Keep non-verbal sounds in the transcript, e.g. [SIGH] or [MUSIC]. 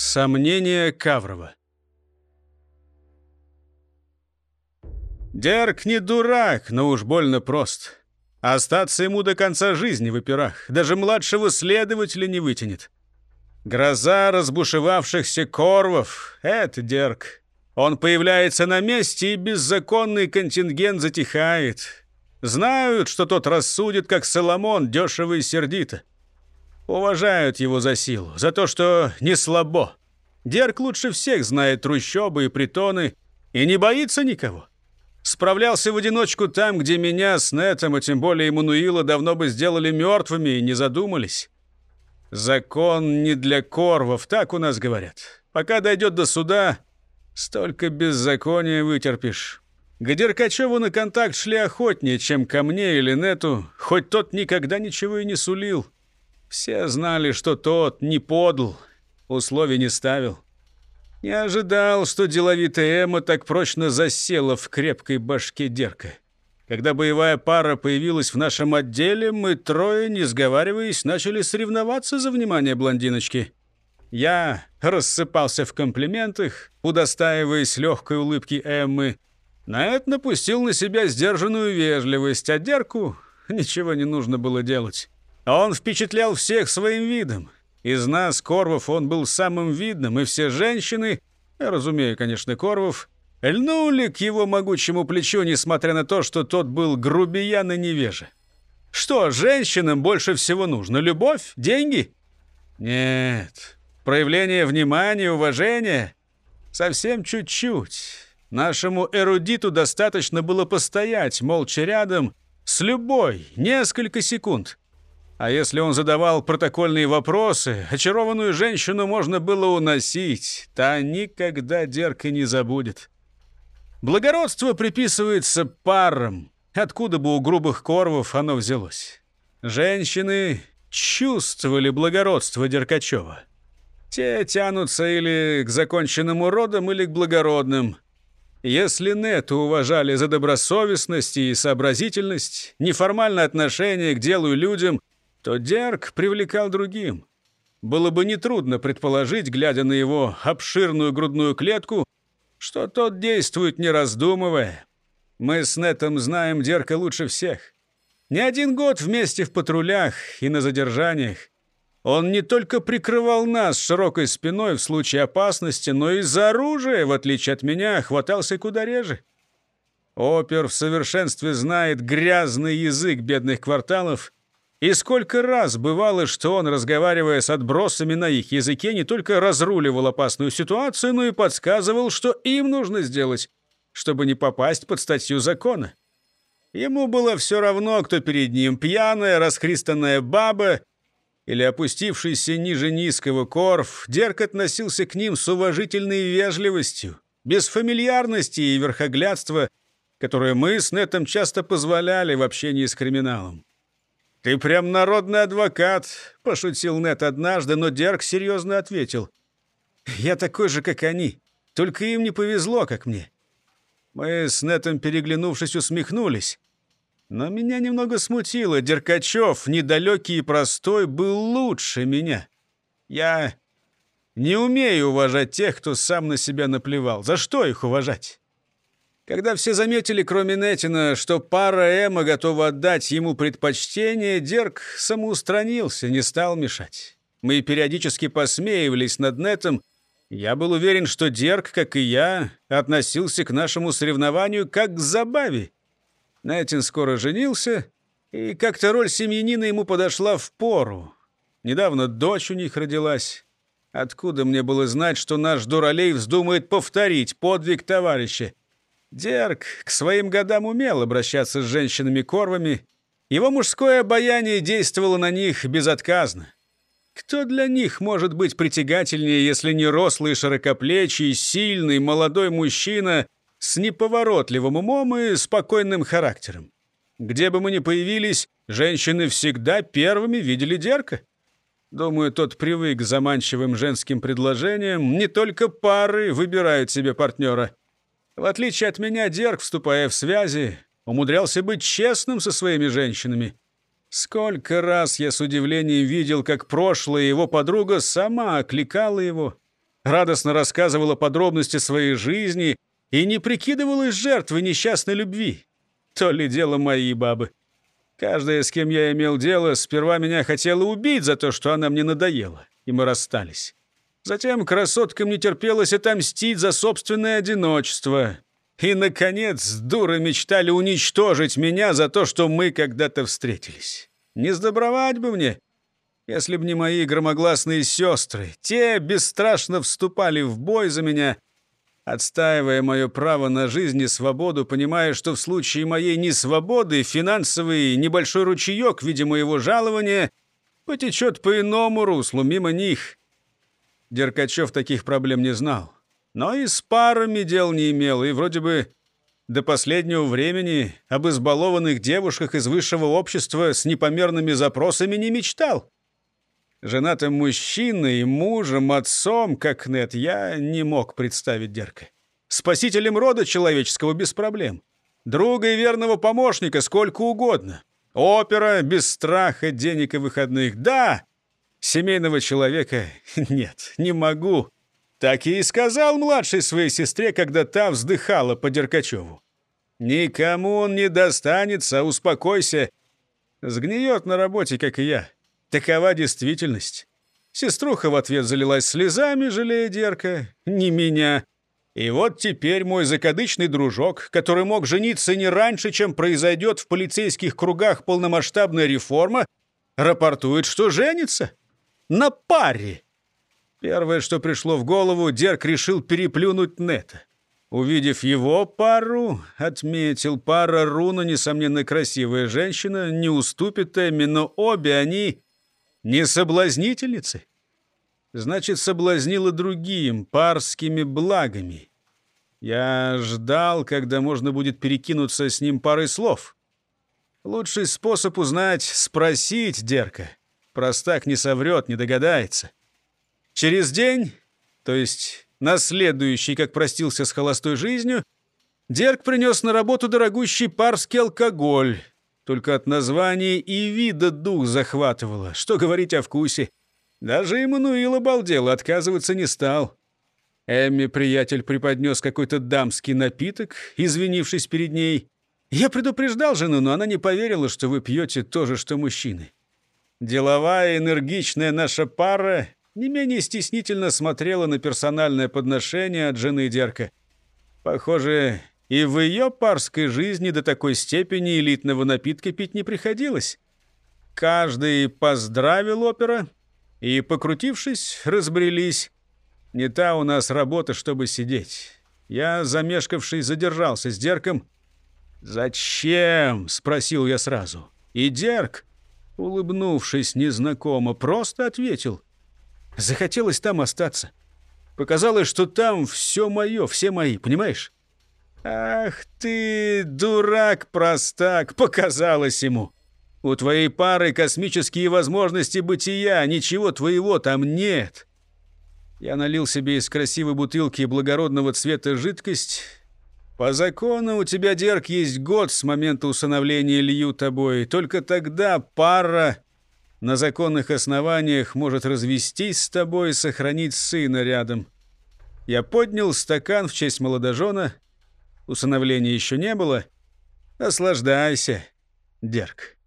Сомнение Каврова. Дерк не дурак, но уж больно прост. Остаться ему до конца жизни в операх. Даже младшего следователя не вытянет. Гроза разбушевавшихся корвов — это Дерк. Он появляется на месте, и беззаконный контингент затихает. Знают, что тот рассудит, как Соломон, дешево и сердито. Уважают его за силу, за то, что не слабо. Дерк лучше всех знает трущобы и притоны и не боится никого. Справлялся в одиночку там, где меня с Нетом, а тем более Эммануила, давно бы сделали мертвыми и не задумались. Закон не для корвов, так у нас говорят. Пока дойдет до суда, столько беззакония вытерпишь. К Деркачеву на контакт шли охотнее, чем ко мне или Нету, хоть тот никогда ничего и не сулил. Все знали, что тот не подл, условий не ставил. Не ожидал, что деловитая Эмма так прочно засела в крепкой башке Дерка. Когда боевая пара появилась в нашем отделе, мы трое, не сговариваясь, начали соревноваться за внимание блондиночки. Я рассыпался в комплиментах, удостаиваясь легкой улыбки Эммы. На это напустил на себя сдержанную вежливость, а Дерку ничего не нужно было делать. Он впечатлял всех своим видом. Из нас, Корвов, он был самым видным, и все женщины, я разумею, конечно, Корвов, льнули к его могучему плечу, несмотря на то, что тот был грубиян и невежа. Что женщинам больше всего нужно? Любовь? Деньги? Нет. Проявление внимания, уважения? Совсем чуть-чуть. Нашему эрудиту достаточно было постоять молча рядом с любой несколько секунд. А если он задавал протокольные вопросы, очарованную женщину можно было уносить. Та никогда Дерка не забудет. Благородство приписывается парам. Откуда бы у грубых корвов оно взялось? Женщины чувствовали благородство Деркачева. Те тянутся или к законченному родам, или к благородным. Если Нету уважали за добросовестность и сообразительность, неформальное отношение к делу и людям – то Дерк привлекал другим. Было бы нетрудно предположить, глядя на его обширную грудную клетку, что тот действует не раздумывая. Мы с Нетом знаем Дерка лучше всех. Не один год вместе в патрулях и на задержаниях. Он не только прикрывал нас широкой спиной в случае опасности, но и за оружие, в отличие от меня, хватался куда реже. Опер в совершенстве знает грязный язык бедных кварталов и сколько раз бывало, что он, разговаривая с отбросами на их языке, не только разруливал опасную ситуацию, но и подсказывал, что им нужно сделать, чтобы не попасть под статью закона. Ему было все равно, кто перед ним, пьяная, расхристанная баба или опустившийся ниже низкого корф, Дерк относился к ним с уважительной вежливостью, без фамильярности и верхоглядства, которое мы с Нетом часто позволяли в общении с криминалом. «Ты прям народный адвокат», — пошутил Нет однажды, но Дерк серьезно ответил. «Я такой же, как они, только им не повезло, как мне». Мы с Нетом, переглянувшись, усмехнулись. Но меня немного смутило. Деркачев, недалекий и простой, был лучше меня. Я не умею уважать тех, кто сам на себя наплевал. За что их уважать? Когда все заметили, кроме Нетина, что пара Эмма готова отдать ему предпочтение, Дерк самоустранился, не стал мешать. Мы периодически посмеивались над Нетом. Я был уверен, что Дерк, как и я, относился к нашему соревнованию как к забаве. Нетин скоро женился, и как-то роль семьянина ему подошла в пору. Недавно дочь у них родилась. Откуда мне было знать, что наш дуралей вздумает повторить подвиг товарища? Дерк к своим годам умел обращаться с женщинами-корвами. Его мужское обаяние действовало на них безотказно. Кто для них может быть притягательнее, если не рослый, широкоплечий, сильный, молодой мужчина с неповоротливым умом и спокойным характером? Где бы мы ни появились, женщины всегда первыми видели Дерка. Думаю, тот привык к заманчивым женским предложениям. Не только пары выбирают себе партнера. В отличие от меня, Дерг, вступая в связи, умудрялся быть честным со своими женщинами. Сколько раз я с удивлением видел, как прошлая его подруга сама окликала его, радостно рассказывала подробности своей жизни и не прикидывалась жертвой несчастной любви. То ли дело мои бабы. Каждая, с кем я имел дело, сперва меня хотела убить за то, что она мне надоела, и мы расстались. Затем красоткам не терпелось отомстить за собственное одиночество. И, наконец, дуры мечтали уничтожить меня за то, что мы когда-то встретились. Не сдобровать бы мне, если б не мои громогласные сестры. Те бесстрашно вступали в бой за меня — отстаивая мое право на жизнь и свободу, понимая, что в случае моей несвободы финансовый небольшой ручеек в виде моего жалования потечет по иному руслу, мимо них. Деркачев таких проблем не знал, но и с парами дел не имел, и вроде бы до последнего времени об избалованных девушках из высшего общества с непомерными запросами не мечтал. Женатым мужчиной, мужем, отцом, как Нет, я не мог представить Дерка. Спасителем рода человеческого без проблем. Друга и верного помощника сколько угодно. Опера без страха, денег и выходных. Да, семейного человека [LAUGHS] нет, не могу. Так и сказал младшей своей сестре, когда та вздыхала по Деркачеву. Никому он не достанется, успокойся. Сгниет на работе, как и я. Такова действительность. Сеструха в ответ залилась слезами, жалея Дерка. Не меня. И вот теперь мой закадычный дружок, который мог жениться не раньше, чем произойдет в полицейских кругах полномасштабная реформа, рапортует, что женится. На паре. Первое, что пришло в голову, Дерк решил переплюнуть Нета. Увидев его пару, отметил, пара Руна, несомненно, красивая женщина, не уступит Эмми, но обе они не соблазнительницы? Значит, соблазнила другим, парскими благами. Я ждал, когда можно будет перекинуться с ним парой слов. Лучший способ узнать — спросить Дерка. Простак не соврет, не догадается. Через день, то есть на следующий, как простился с холостой жизнью, Дерк принес на работу дорогущий парский алкоголь — только от названия и вида дух захватывало. Что говорить о вкусе? Даже Эммануил обалдел, отказываться не стал. Эмми приятель преподнес какой-то дамский напиток, извинившись перед ней. Я предупреждал жену, но она не поверила, что вы пьете то же, что мужчины. Деловая, энергичная наша пара не менее стеснительно смотрела на персональное подношение от жены Дерка. Похоже, и в ее парской жизни до такой степени элитного напитка пить не приходилось. Каждый поздравил опера, и, покрутившись, разбрелись. Не та у нас работа, чтобы сидеть. Я, замешкавшись, задержался с Дерком. «Зачем?» — спросил я сразу. И Дерк, улыбнувшись незнакомо, просто ответил. Захотелось там остаться. Показалось, что там все мое, все мои, понимаешь? «Ах ты, дурак-простак!» — показалось ему. «У твоей пары космические возможности бытия, ничего твоего там нет!» Я налил себе из красивой бутылки благородного цвета жидкость. «По закону у тебя, Дерг, есть год с момента усыновления Илью тобой. Только тогда пара на законных основаниях может развестись с тобой и сохранить сына рядом». Я поднял стакан в честь молодожена — Усыновления еще не было. Наслаждайся, Дерг.